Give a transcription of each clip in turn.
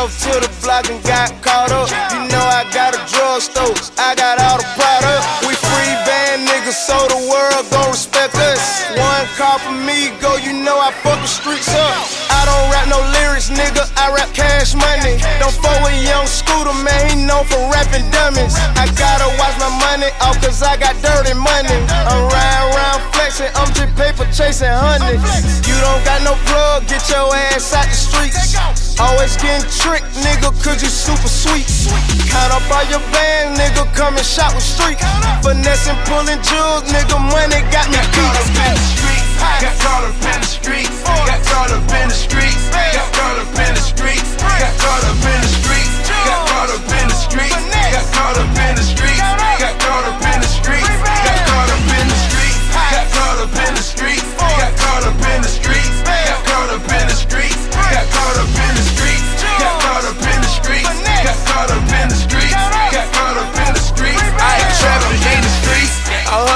myself to the block and got caught up. You know I got a drugstore, I got all the product. We free band niggas, so the world gon' respect us. One call from me, go, you know I fuck the streets up. I don't rap no lyrics, nigga, I rap cash money. Don't fuck with Young Scooter, man, he known for rapping dummies. I gotta watch my money off, cause I got dirty money. I'm riding around flexing, I'm just paper chasing hundreds. You don't got no plug, get your ass out the streets. Always getting tricked, nigga, cause you super sweet. Count up all your bands, nigga, come and shop with street. Finessing, pulling jewels, nigga, money got me beat. Got caught up in the streets. Got caught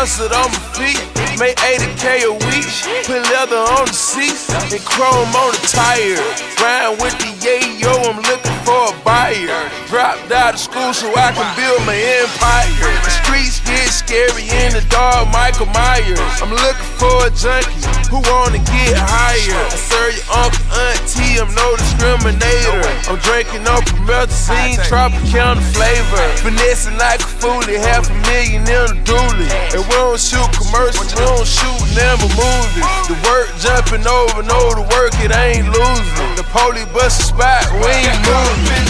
Hustled on my feet, made 80k a week. Put leather on the seats and chrome on the tire. Grind with the yayo, I'm looking for a buyer. Dropped out of school so I can build my empire. The streets get scary in the dark, Michael Myers. I'm looking for a junkie who wanna get higher. I serve your uncle, auntie, I'm no discriminator. I'm drinking on promethazine, Tropicana flavor. Finessing like a foolie, half a million in a dually. And we don't shoot commercials, don't shoot never movies. The work jumping over, no the work, it ain't losing. The police bust a spot, we ain't moving.